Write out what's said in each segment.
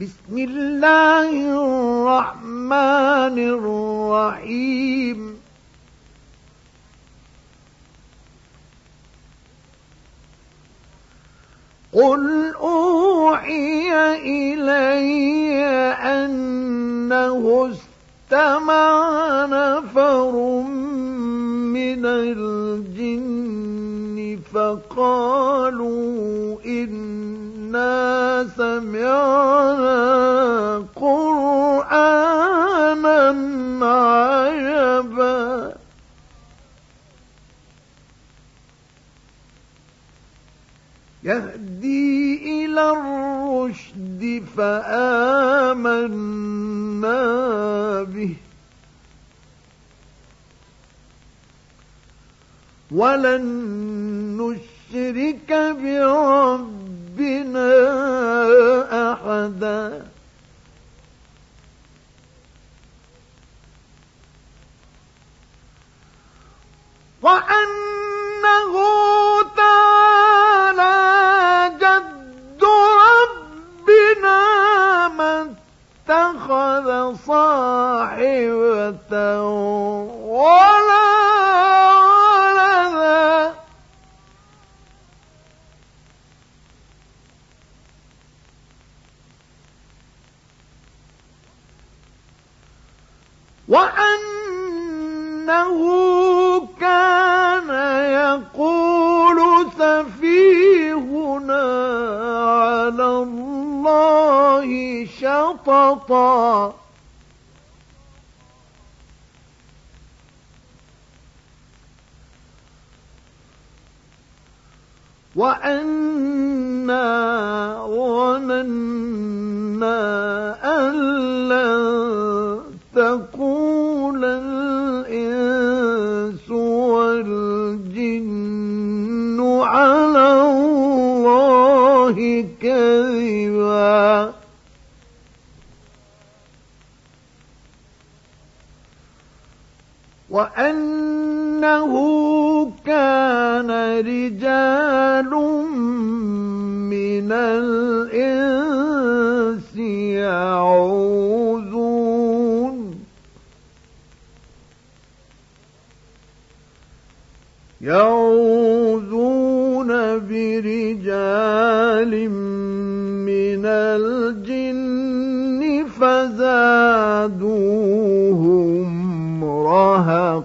بسم الله الرحمن الرحيم. قل أوحي إلي أنه استمع نفر من الجن فقالوا إنا سمعنا قرآنا عجبا. يهدي إلى الرشد فآمنا به. ولن نشرك بربنا أحدا. وأنه تعالى جد ربنا ما اتخذ صاحبة وأنه كان يقول سفيهنا على الله شططا. وأنا ظننا كذبا وأنه كان رجال من الإنس يعوذون. يعوذون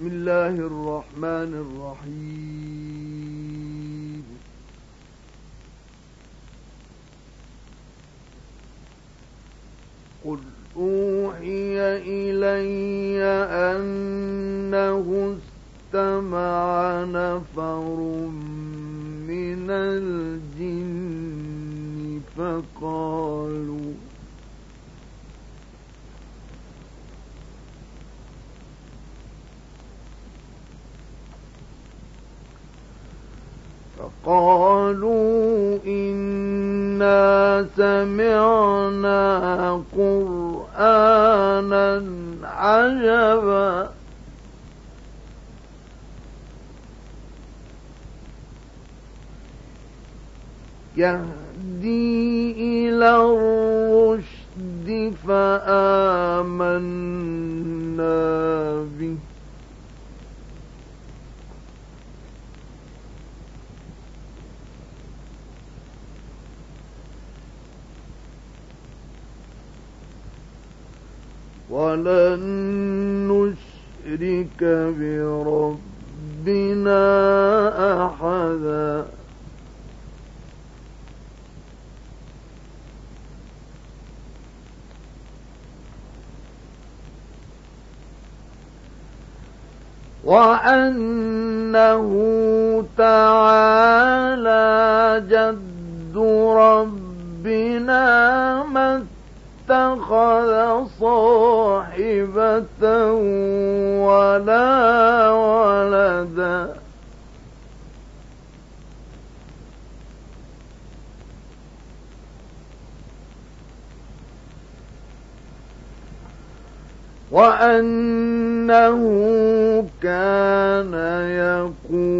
بسم الله الرحمن الرحيم. قل أوحي إلي أنه استمع نفر من الجن فقالوا فقالوا إنا سمعنا قرآنا عجبا. يهدي إلى الرشد فآمنا به. ولن نشرك بربنا أحدا. وأنه تعالى جد صاحبة ولا ولدا. وأنه كان يقول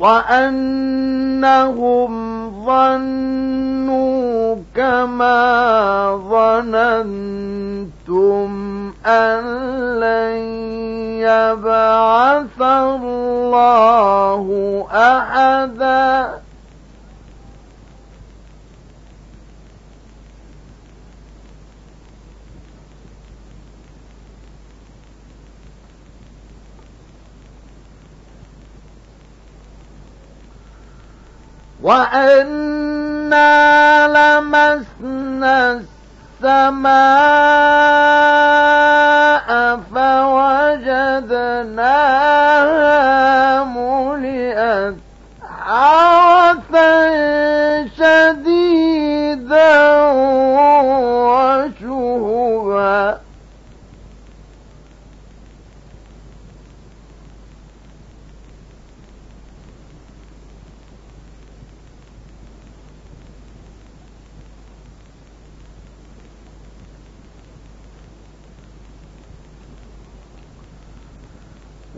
وأنهم ظنوا كما ظننتم أن لن يبعث الله أحدا. وأنا لمسنا السماء فوجدناها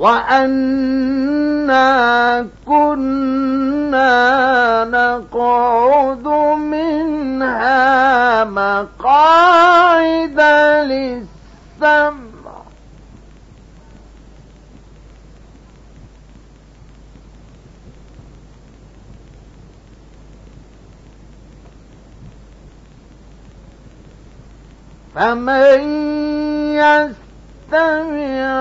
وأنا كنا نقعد منها مقاعد للسمع. فمن يستمع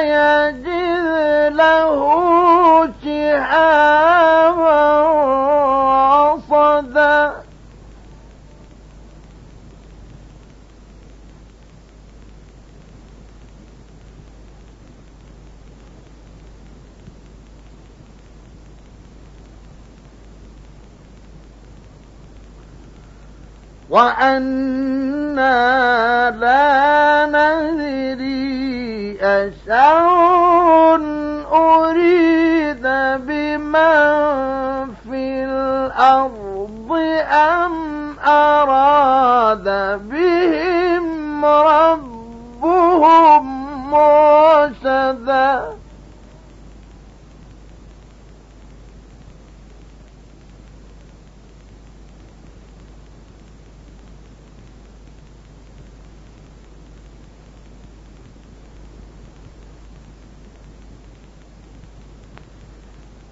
يجد له شهابا رصدا وأنا لا أشر أريد بمن في الأرض أم أراد بهم ربهم رشدا.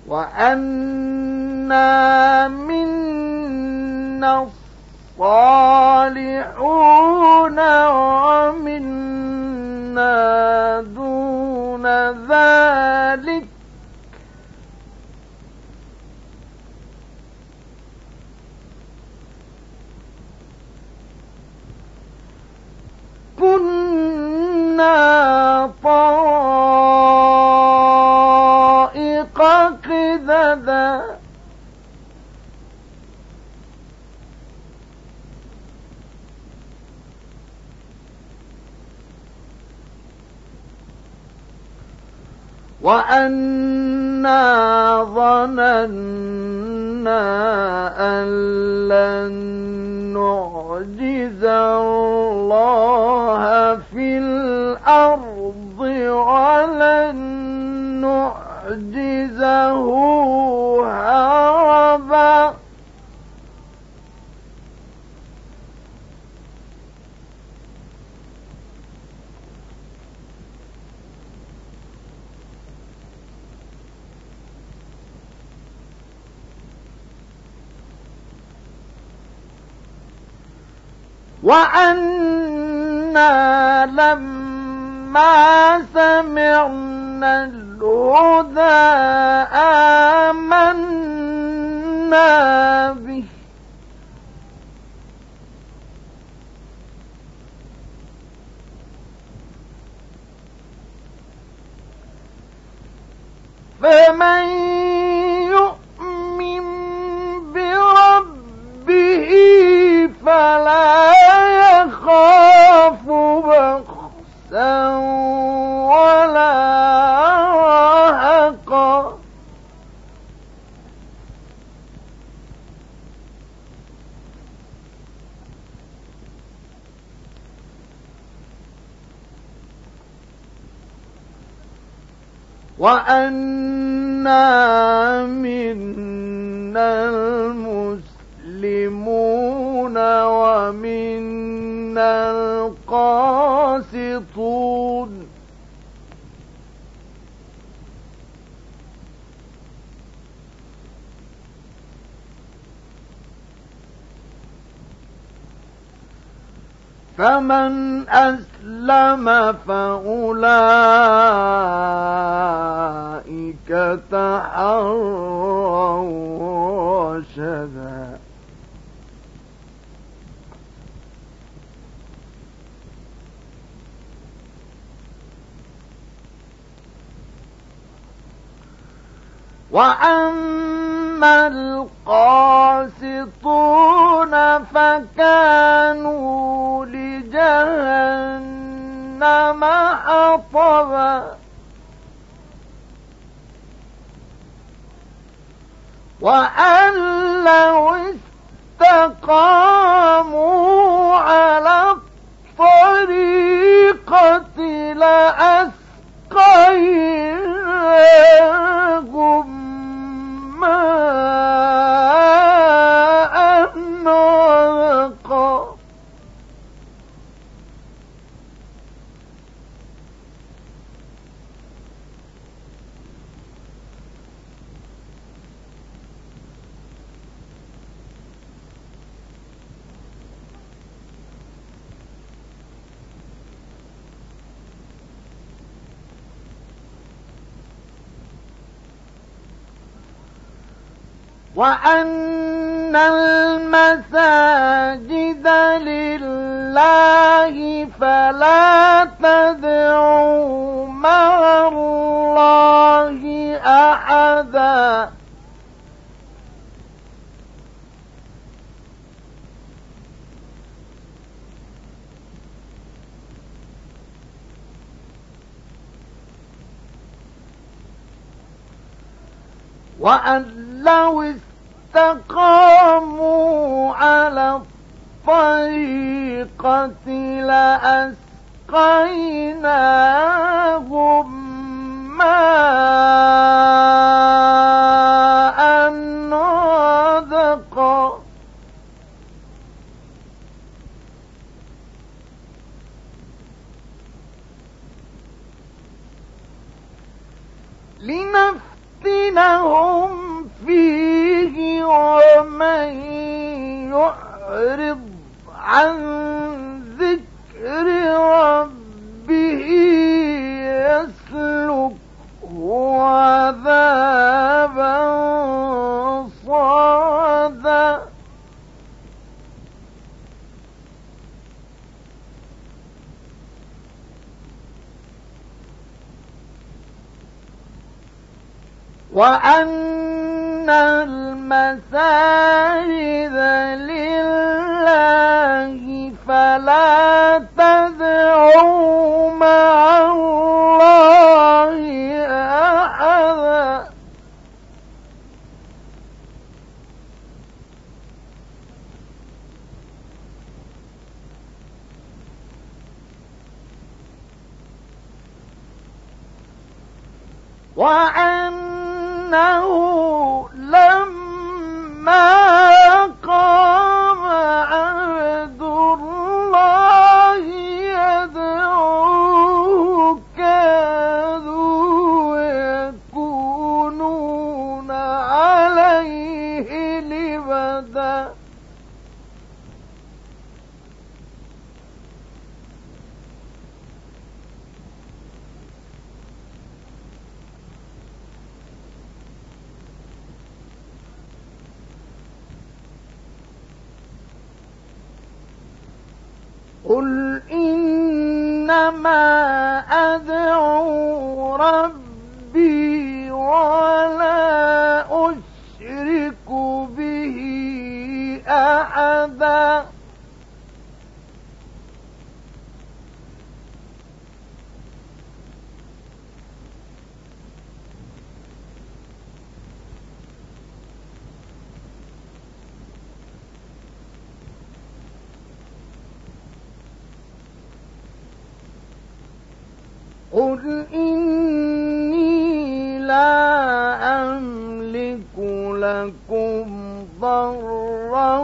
وأنا منا الصالحون وأنا ظننا أن لن نعجز الله في الأرض ولن نعجزه هربا وأنا لما سمعنا الهدى آمنا به. فمن وأنا منا المسلمون ومنا القاسطون. فمن أسلم فأولئك تحروا رشدا وأما القاسطون فكانوا لجهنم حطبا وأن لو استقاموا على الطريقة لأسقيناهم وأن المساجد لله فلا تدعوا مع الله أحدا. وأن لو استقاموا على الطريقة لأسقيناهم ماء غدقا لنفتنهم ومن يعرض عن ذكر ربه يسلكه عذابا صعدا وأن مساجد لله فلا تدعوا مع الله أحدا. وأنه لم man. قل إنما أدعو ربي ولا أشرك به أحدا قل إني لا أملك لكم ضرا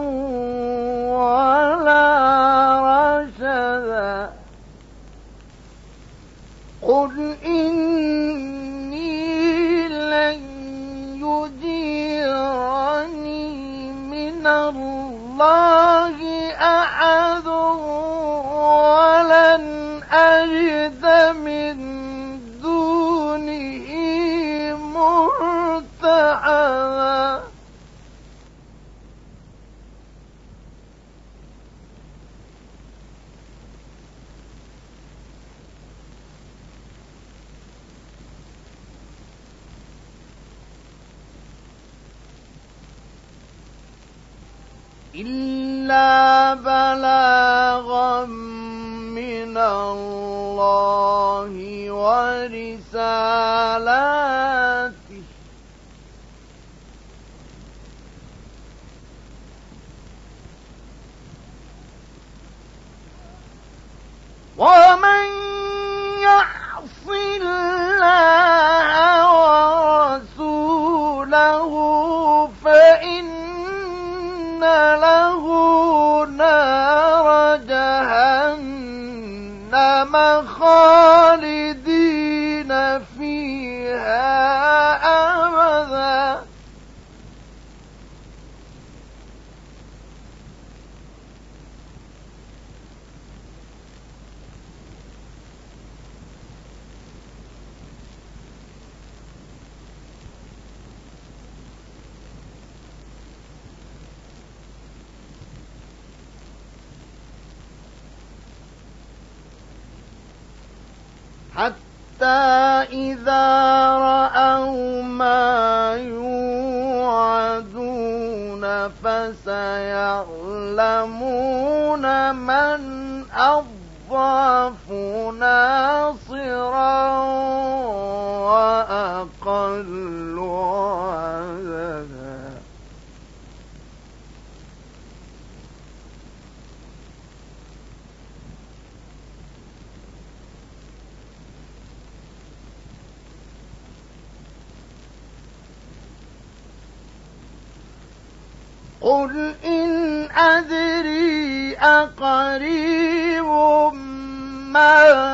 إلا بلاغا من الله ورسالاته حتى إذا رأوا ما يوعدون فسيعلمون من أضعف ناصرا وأقل عددا. قل إن أدري أقريب ما